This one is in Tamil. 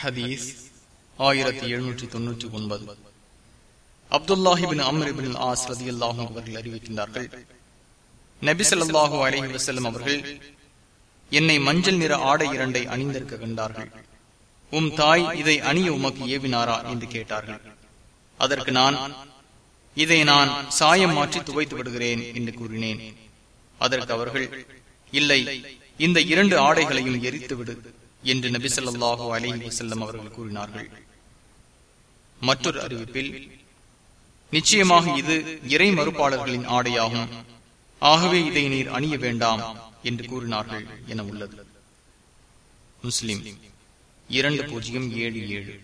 ஹதீஸ் ஆயிரத்தி எழுநூற்றி தொன்னூற்றி ஒன்பது. அப்துல்லாஹிபின் அம்ரிபின் ஆஸ் ரதி அல்லாஹும் அவர்கள் அறிவிக்கின்றார்கள் நபி ஸல்லல்லாஹு அலைஹி அவர்கள் என்னை மஞ்சள் நிற ஆடை இரண்டை அணிந்திருக்க கண்டார்கள். உம் தாய் இதை அணிய உமக்கு ஏவினாரா? என்று கேட்டார்கள். அதற்கு நான் இதை நான் சாயம் மாற்றி துவைத்து விடுகிறேன் என்று கூறினேன். அதற்கு அவர்கள் இல்லை இந்த இரண்டு ஆடைகளையும் எரித்துவிடு. என்று நபி சொல்லாஹு அலி வசல்லம் அவர்கள் கூறினார்கள். மற்றொரு அறிவிப்பில் நிச்சயமாக இது இறை மறுப்பாளர்களின் ஆடையாகும். ஆகவே இதை நீர் அணிய வேண்டாம் என்று கூறினார்கள் என உள்ளது. முஸ்லிம் இரண்டு பூஜ்ஜியம் ஏழு ஏழு.